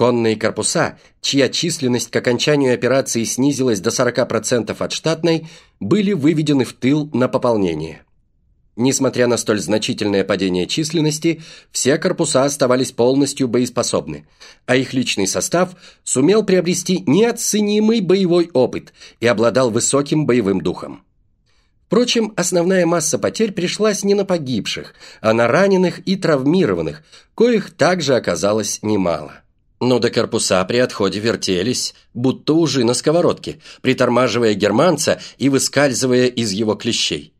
Конные корпуса, чья численность к окончанию операции снизилась до 40% от штатной, были выведены в тыл на пополнение. Несмотря на столь значительное падение численности, все корпуса оставались полностью боеспособны, а их личный состав сумел приобрести неоценимый боевой опыт и обладал высоким боевым духом. Впрочем, основная масса потерь пришлась не на погибших, а на раненых и травмированных, коих также оказалось немало. Но до корпуса при отходе вертелись, будто ужи на сковородке, притормаживая германца и выскальзывая из его клещей.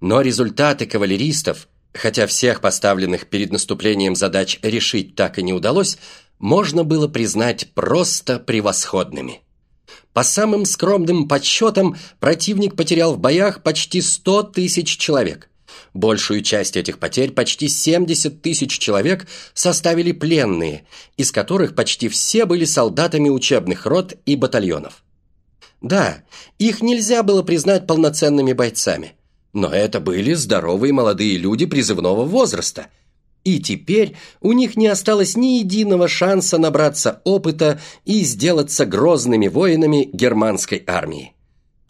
Но результаты кавалеристов, хотя всех поставленных перед наступлением задач решить так и не удалось, можно было признать просто превосходными. По самым скромным подсчетам, противник потерял в боях почти 100 тысяч человек. Большую часть этих потерь, почти 70 тысяч человек, составили пленные, из которых почти все были солдатами учебных рот и батальонов. Да, их нельзя было признать полноценными бойцами – но это были здоровые молодые люди призывного возраста. И теперь у них не осталось ни единого шанса набраться опыта и сделаться грозными воинами германской армии.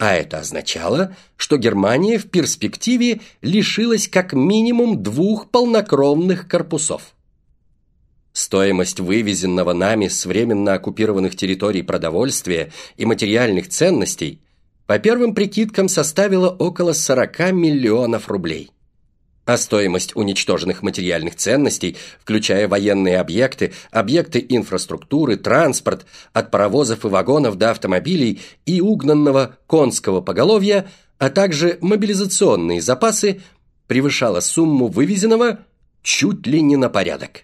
А это означало, что Германия в перспективе лишилась как минимум двух полнокровных корпусов. Стоимость вывезенного нами с временно оккупированных территорий продовольствия и материальных ценностей – по первым прикидкам составила около 40 миллионов рублей. А стоимость уничтоженных материальных ценностей, включая военные объекты, объекты инфраструктуры, транспорт, от паровозов и вагонов до автомобилей и угнанного конского поголовья, а также мобилизационные запасы, превышала сумму вывезенного чуть ли не на порядок.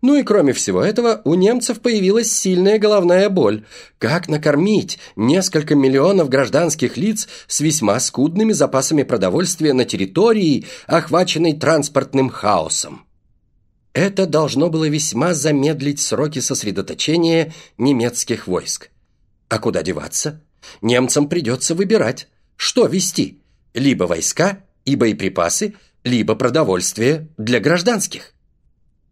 Ну и кроме всего этого, у немцев появилась сильная головная боль. Как накормить несколько миллионов гражданских лиц с весьма скудными запасами продовольствия на территории, охваченной транспортным хаосом? Это должно было весьма замедлить сроки сосредоточения немецких войск. А куда деваться? Немцам придется выбирать, что вести, либо войска и боеприпасы, либо продовольствие для гражданских.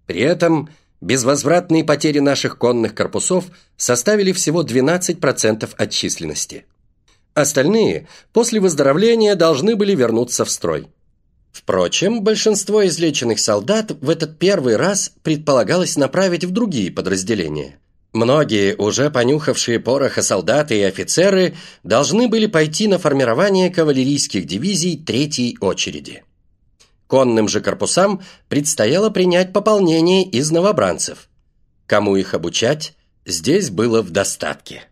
При этом безвозвратные потери наших конных корпусов составили всего 12% от численности. Остальные после выздоровления должны были вернуться в строй. Впрочем, большинство излеченных солдат в этот первый раз предполагалось направить в другие подразделения. Многие, уже понюхавшие пороха солдаты и офицеры, должны были пойти на формирование кавалерийских дивизий третьей очереди. Конным же корпусам предстояло принять пополнение из новобранцев. Кому их обучать, здесь было в достатке.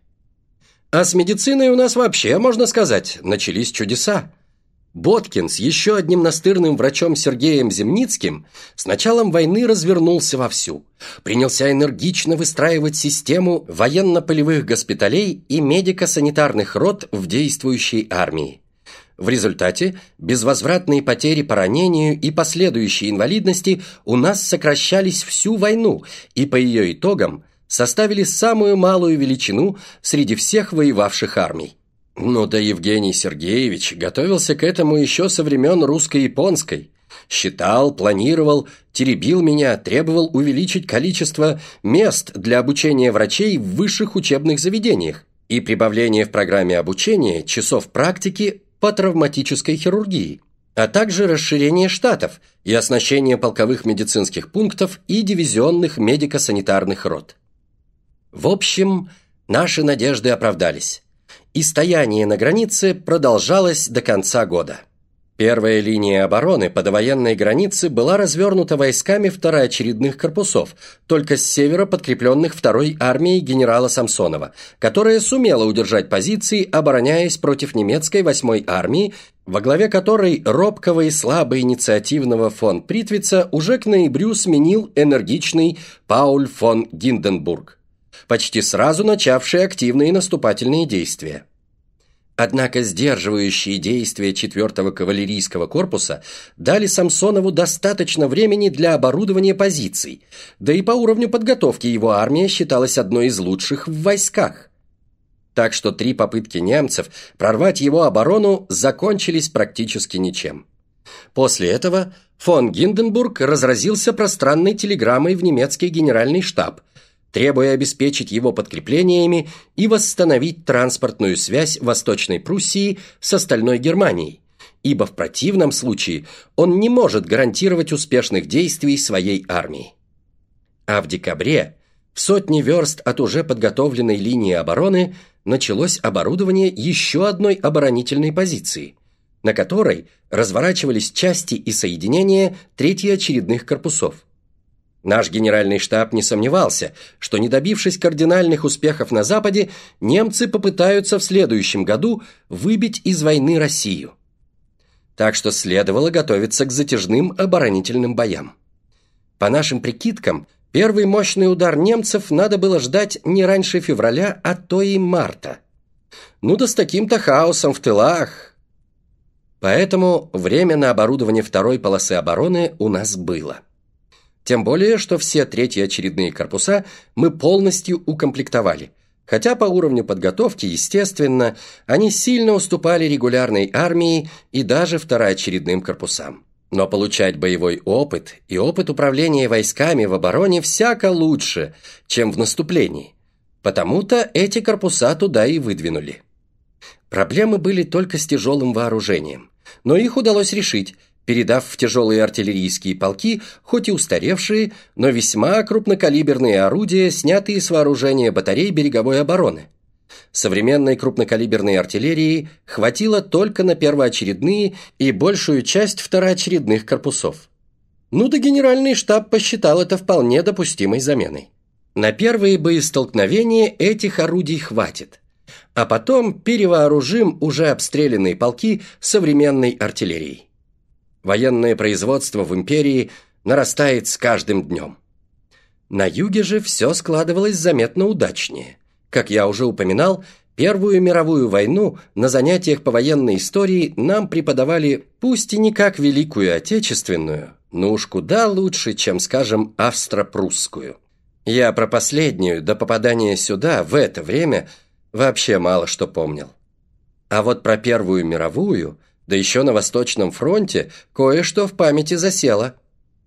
А с медициной у нас вообще, можно сказать, начались чудеса. Боткин с еще одним настырным врачом Сергеем Земницким с началом войны развернулся вовсю. Принялся энергично выстраивать систему военно-полевых госпиталей и медико-санитарных рот в действующей армии. В результате безвозвратные потери по ранению и последующей инвалидности у нас сокращались всю войну и по ее итогам составили самую малую величину среди всех воевавших армий. Ну да Евгений Сергеевич готовился к этому еще со времен русско-японской. Считал, планировал, теребил меня, требовал увеличить количество мест для обучения врачей в высших учебных заведениях и прибавление в программе обучения часов практики по травматической хирургии, а также расширение штатов и оснащение полковых медицинских пунктов и дивизионных медико-санитарных рот. В общем, наши надежды оправдались, и стояние на границе продолжалось до конца года. Первая линия обороны по довоенной границе была развернута войсками второочередных корпусов, только с севера подкрепленных второй армией генерала Самсонова, которая сумела удержать позиции, обороняясь против немецкой восьмой армии, во главе которой робкого и слабо инициативного фон Притвица уже к ноябрю сменил энергичный Пауль фон Гинденбург, почти сразу начавший активные наступательные действия. Однако сдерживающие действия 4-го кавалерийского корпуса дали Самсонову достаточно времени для оборудования позиций, да и по уровню подготовки его армия считалась одной из лучших в войсках. Так что три попытки немцев прорвать его оборону закончились практически ничем. После этого фон Гинденбург разразился пространной телеграммой в немецкий генеральный штаб – требуя обеспечить его подкреплениями и восстановить транспортную связь Восточной Пруссии с остальной Германией, ибо в противном случае он не может гарантировать успешных действий своей армии. А в декабре, в сотни верст от уже подготовленной линии обороны, началось оборудование еще одной оборонительной позиции, на которой разворачивались части и соединения третьеочередных корпусов. Наш генеральный штаб не сомневался, что не добившись кардинальных успехов на Западе, немцы попытаются в следующем году выбить из войны Россию. Так что следовало готовиться к затяжным оборонительным боям. По нашим прикидкам, первый мощный удар немцев надо было ждать не раньше февраля, а то и марта. Ну да с таким-то хаосом в тылах. Поэтому время на оборудование второй полосы обороны у нас было. Тем более, что все третьи очередные корпуса мы полностью укомплектовали. Хотя по уровню подготовки, естественно, они сильно уступали регулярной армии и даже второочередным корпусам. Но получать боевой опыт и опыт управления войсками в обороне всяко лучше, чем в наступлении. Потому-то эти корпуса туда и выдвинули. Проблемы были только с тяжелым вооружением. Но их удалось решить – передав в тяжелые артиллерийские полки, хоть и устаревшие, но весьма крупнокалиберные орудия, снятые с вооружения батарей береговой обороны. Современной крупнокалиберной артиллерии хватило только на первоочередные и большую часть второочередных корпусов. Ну да генеральный штаб посчитал это вполне допустимой заменой. На первые боестолкновения этих орудий хватит, а потом перевооружим уже обстрелянные полки современной артиллерией. Военное производство в империи нарастает с каждым днем. На юге же все складывалось заметно удачнее. Как я уже упоминал, Первую мировую войну на занятиях по военной истории нам преподавали пусть и не как Великую Отечественную, но уж куда лучше, чем, скажем, австро-прусскую. Я про последнюю до попадания сюда в это время вообще мало что помнил. А вот про Первую мировую – да еще на Восточном фронте кое-что в памяти засело.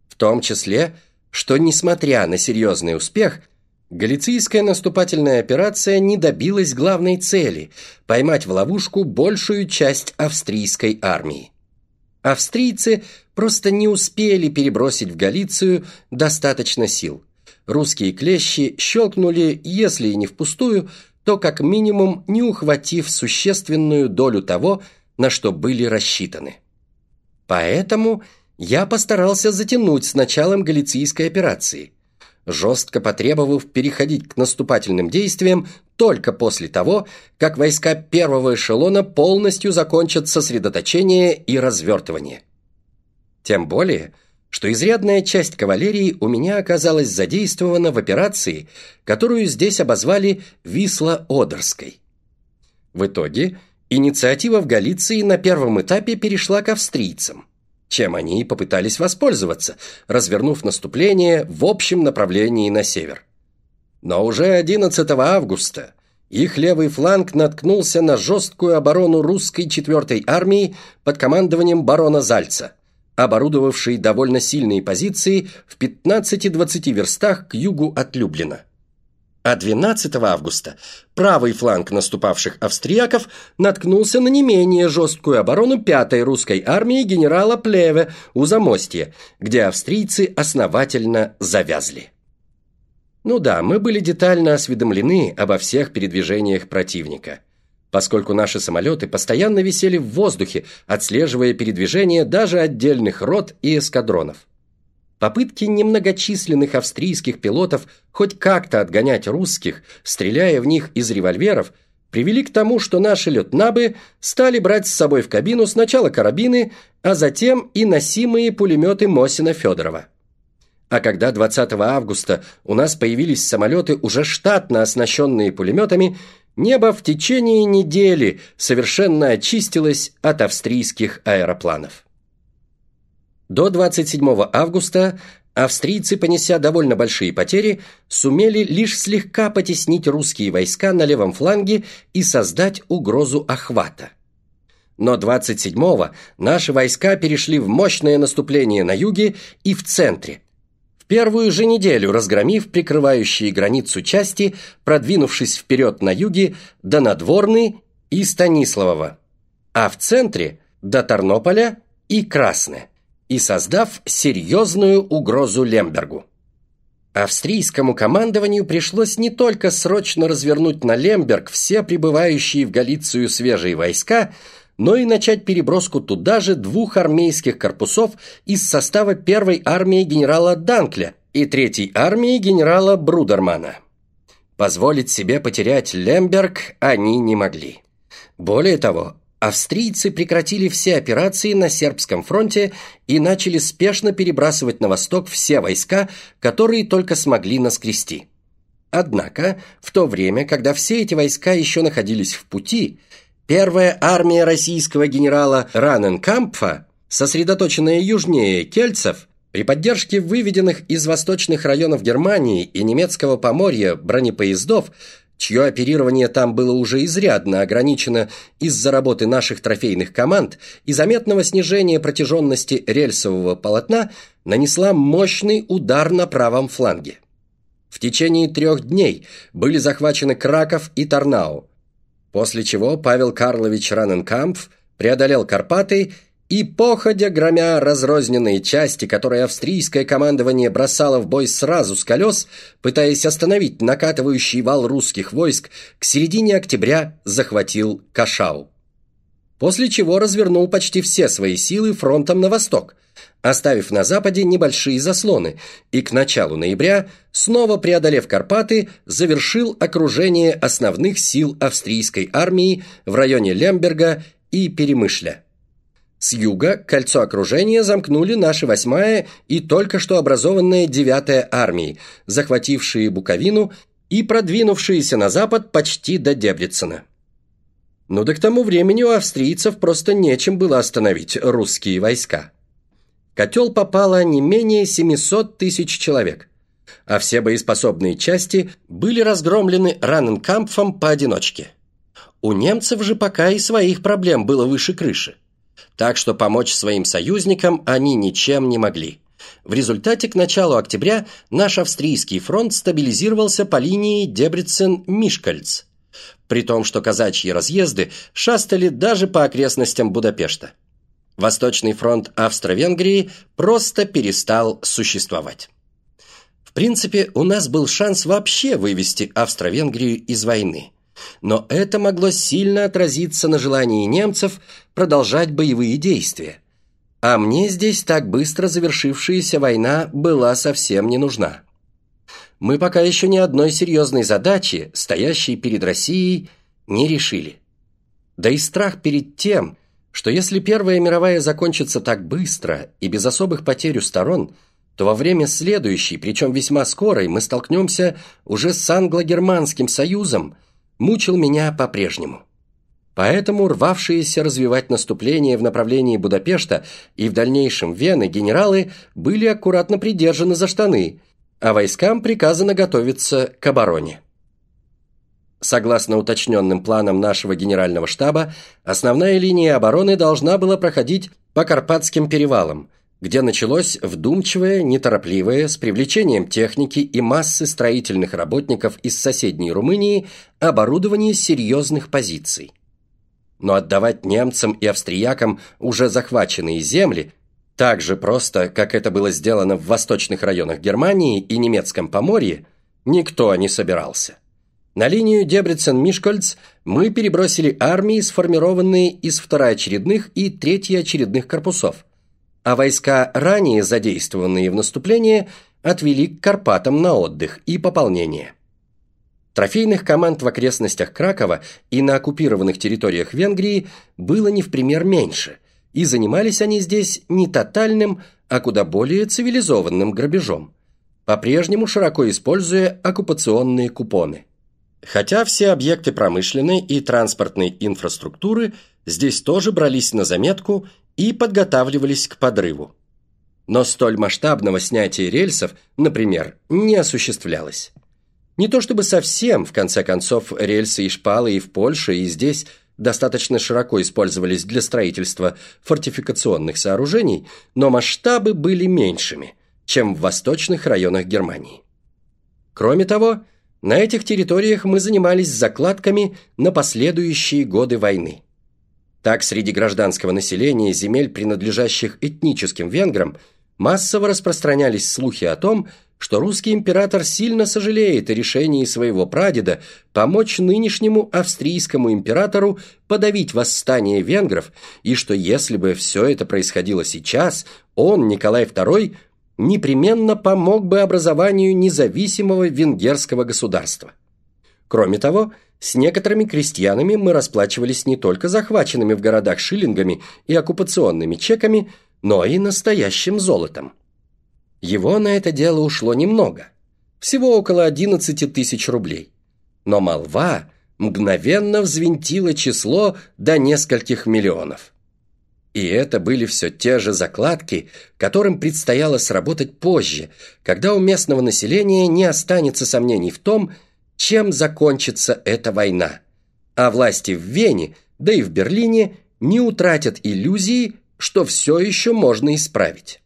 В том числе, что, несмотря на серьезный успех, Галицийская наступательная операция не добилась главной цели – поймать в ловушку большую часть австрийской армии. Австрийцы просто не успели перебросить в Галицию достаточно сил. Русские клещи щелкнули, если и не впустую, то как минимум не ухватив существенную долю того, на что были рассчитаны. Поэтому я постарался затянуть с началом галицийской операции, жестко потребовав переходить к наступательным действиям только после того, как войска первого эшелона полностью закончат сосредоточение и развертывание. Тем более, что изрядная часть кавалерии у меня оказалась задействована в операции, которую здесь обозвали Висла-Одерской. В итоге Инициатива в Галиции на первом этапе перешла к австрийцам, чем они и попытались воспользоваться, развернув наступление в общем направлении на север. Но уже 11 августа их левый фланг наткнулся на жесткую оборону русской 4-й армии под командованием барона Зальца, оборудовавшей довольно сильные позиции в 15-20 верстах к югу от Люблина а 12 августа правый фланг наступавших австрияков наткнулся на не менее жесткую оборону 5-й русской армии генерала Плеве у Замостья, где австрийцы основательно завязли. Ну да, мы были детально осведомлены обо всех передвижениях противника, поскольку наши самолеты постоянно висели в воздухе, отслеживая передвижение даже отдельных рот и эскадронов. Попытки немногочисленных австрийских пилотов хоть как-то отгонять русских, стреляя в них из револьверов, привели к тому, что наши летнабы стали брать с собой в кабину сначала карабины, а затем и носимые пулеметы Мосина-Федорова. А когда 20 августа у нас появились самолеты, уже штатно оснащенные пулеметами, небо в течение недели совершенно очистилось от австрийских аэропланов. До 27 августа австрийцы, понеся довольно большие потери, сумели лишь слегка потеснить русские войска на левом фланге и создать угрозу охвата. Но 27-го наши войска перешли в мощное наступление на юге и в центре. В первую же неделю разгромив прикрывающие границу части, продвинувшись вперед на юге до Надворны и Станиславова, а в центре до Тарнополя и Красны, и создав серьезную угрозу Лембергу. Австрийскому командованию пришлось не только срочно развернуть на Лемберг все прибывающие в Галицию свежие войска, но и начать переброску туда же двух армейских корпусов из состава первой армии генерала Данкля и третьей армии генерала Брудермана. Позволить себе потерять Лемберг они не могли. Более того, австрийцы прекратили все операции на сербском фронте и начали спешно перебрасывать на восток все войска, которые только смогли наскрести. Однако, в то время, когда все эти войска еще находились в пути, Первая армия российского генерала Раненкампфа, сосредоточенная южнее Кельцев, при поддержке выведенных из восточных районов Германии и немецкого поморья бронепоездов, чье оперирование там было уже изрядно ограничено из-за работы наших трофейных команд и заметного снижения протяженности рельсового полотна, нанесла мощный удар на правом фланге. В течение трех дней были захвачены Краков и Тарнау, После чего Павел Карлович Раненкампф преодолел Карпаты и, походя громя разрозненные части, которые австрийское командование бросало в бой сразу с колес, пытаясь остановить накатывающий вал русских войск, к середине октября захватил Кашау. После чего развернул почти все свои силы фронтом на восток – оставив на западе небольшие заслоны, и к началу ноября, снова преодолев Карпаты, завершил окружение основных сил австрийской армии в районе Лемберга и Перемышля. С юга кольцо окружения замкнули наши 8-я и только что образованная 9-я армии, захватившие Буковину и продвинувшиеся на запад почти до Дебрицена. Но да к тому времени у австрийцев просто нечем было остановить русские войска котел попало не менее 700 тысяч человек, а все боеспособные части были разгромлены Раненкампфом поодиночке. У немцев же пока и своих проблем было выше крыши, так что помочь своим союзникам они ничем не могли. В результате к началу октября наш австрийский фронт стабилизировался по линии Дебрицен-Мишкальц, при том, что казачьи разъезды шастали даже по окрестностям Будапешта. Восточный фронт Австро-Венгрии просто перестал существовать. В принципе, у нас был шанс вообще вывести Австро-Венгрию из войны. Но это могло сильно отразиться на желании немцев продолжать боевые действия. А мне здесь так быстро завершившаяся война была совсем не нужна. Мы пока еще ни одной серьезной задачи, стоящей перед Россией, не решили. Да и страх перед тем – что если Первая мировая закончится так быстро и без особых потерь у сторон, то во время следующей, причем весьма скорой, мы столкнемся уже с англо-германским союзом, мучил меня по-прежнему. Поэтому рвавшиеся развивать наступление в направлении Будапешта и в дальнейшем Вены генералы были аккуратно придержаны за штаны, а войскам приказано готовиться к обороне. Согласно уточненным планам нашего генерального штаба, основная линия обороны должна была проходить по Карпатским перевалам, где началось вдумчивое, неторопливое, с привлечением техники и массы строительных работников из соседней Румынии, оборудование серьезных позиций. Но отдавать немцам и австриякам уже захваченные земли так же просто, как это было сделано в восточных районах Германии и немецком Поморье, никто не собирался. На линию Дебрицен-Мишкольц мы перебросили армии, сформированные из второочередных и третьеочередных корпусов, а войска, ранее задействованные в наступлении, отвели к Карпатам на отдых и пополнение. Трофейных команд в окрестностях Кракова и на оккупированных территориях Венгрии было не в пример меньше, и занимались они здесь не тотальным, а куда более цивилизованным грабежом, по-прежнему широко используя оккупационные купоны. Хотя все объекты промышленной и транспортной инфраструктуры здесь тоже брались на заметку и подготавливались к подрыву. Но столь масштабного снятия рельсов, например, не осуществлялось. Не то чтобы совсем, в конце концов, рельсы и шпалы и в Польше, и здесь достаточно широко использовались для строительства фортификационных сооружений, но масштабы были меньшими, чем в восточных районах Германии. Кроме того, на этих территориях мы занимались закладками на последующие годы войны. Так, среди гражданского населения земель, принадлежащих этническим венграм, массово распространялись слухи о том, что русский император сильно сожалеет о решении своего прадеда помочь нынешнему австрийскому императору подавить восстание венгров, и что если бы все это происходило сейчас, он, Николай II, непременно помог бы образованию независимого венгерского государства. Кроме того, с некоторыми крестьянами мы расплачивались не только захваченными в городах шиллингами и оккупационными чеками, но и настоящим золотом. Его на это дело ушло немного, всего около 11 тысяч рублей. Но молва мгновенно взвинтила число до нескольких миллионов. И это были все те же закладки, которым предстояло сработать позже, когда у местного населения не останется сомнений в том, чем закончится эта война. А власти в Вене, да и в Берлине не утратят иллюзии, что все еще можно исправить.